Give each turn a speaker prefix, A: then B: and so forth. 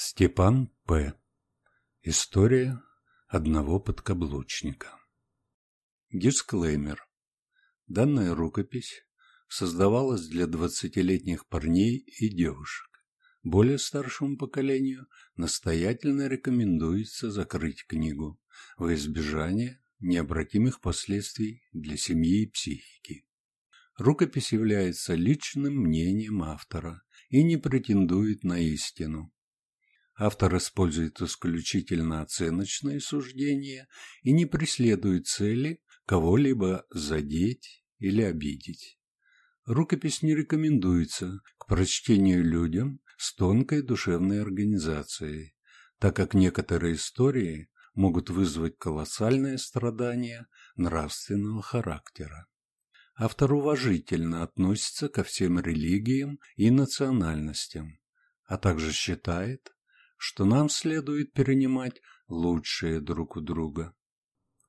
A: Степан П. История одного подкаблучника. Дисклеймер. Данная рукопись создавалась для двадцатилетних парней и девушек. Более старшему поколению настоятельно рекомендуется закрыть книгу во избежание необратимых последствий для семьи и психики. Рукопись является личным мнением автора и не претендует на истину. Автор использует исключительно оценочные суждения и не преследует цели кого-либо задеть или обидеть. Рукопись не рекомендуется к прочтению людям с тонкой душевной организацией, так как некоторые истории могут вызвать колоссальное страдание нравственного характера. Автор уважительно относится ко всем религиям и национальностям, а также считает, что нам следует перенимать лучшее друг у друга.